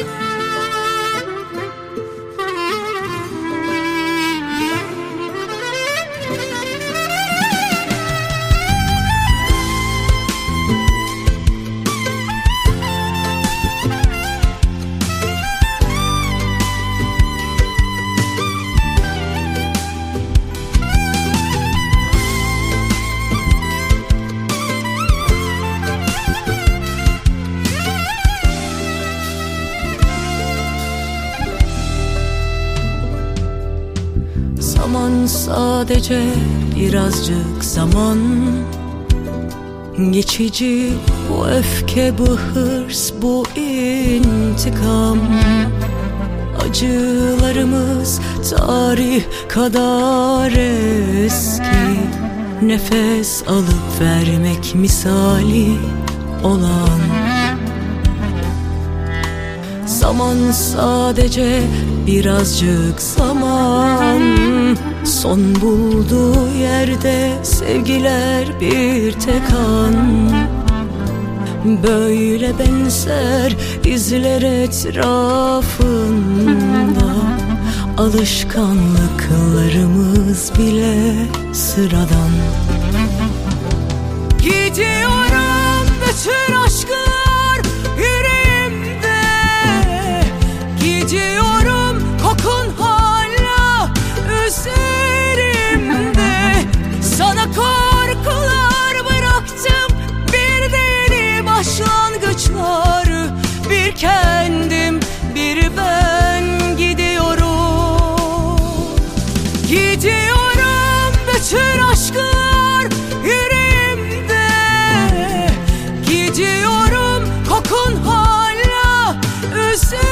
Bye. Sadece birazcık zaman. Geçici bu öfke, bu hırs, bu intikam. Acılarımız tarih kadar eski. Nefes alıp vermek misali olan Zaman sadece birazcık zaman. Son bulduğu yerde sevgiler bir tek an. Böyle benzer izler etrafında. Alışkanlıklarımız bile sıradan. Gidiyorum üzerimde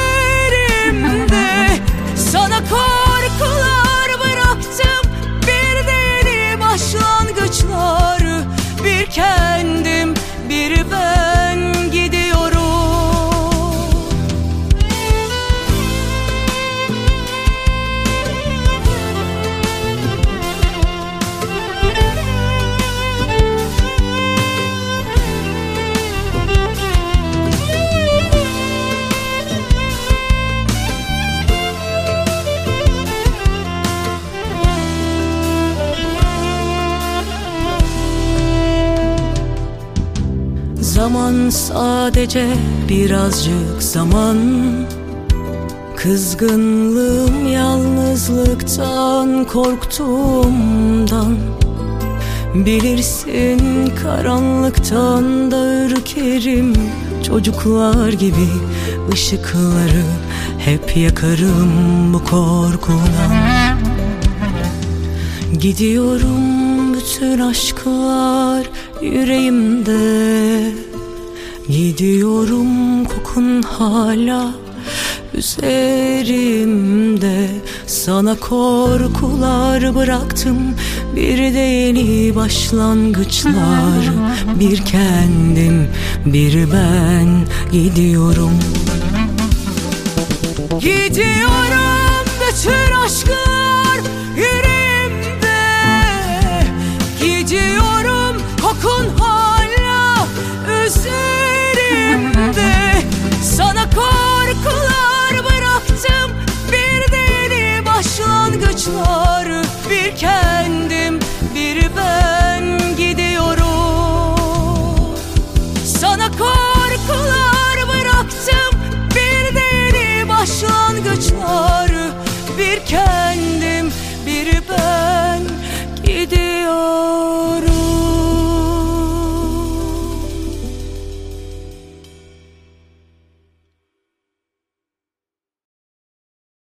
Zaman sadece birazcık zaman. Kızgınlığım yalnızlıktan korktuğumdan. Bilirsin karanlıktan da ürkerim. Çocuklar gibi ışıkları hep yakarım bu korkudan. Gidiyorum bütün aşklar yüreğimde. Gidiyorum kokun hala üzerimde. Sana korkular bıraktım bir de yeni başlangıçlar. Bir kendim bir ben gidiyorum. Gidiyorum bütün aşklar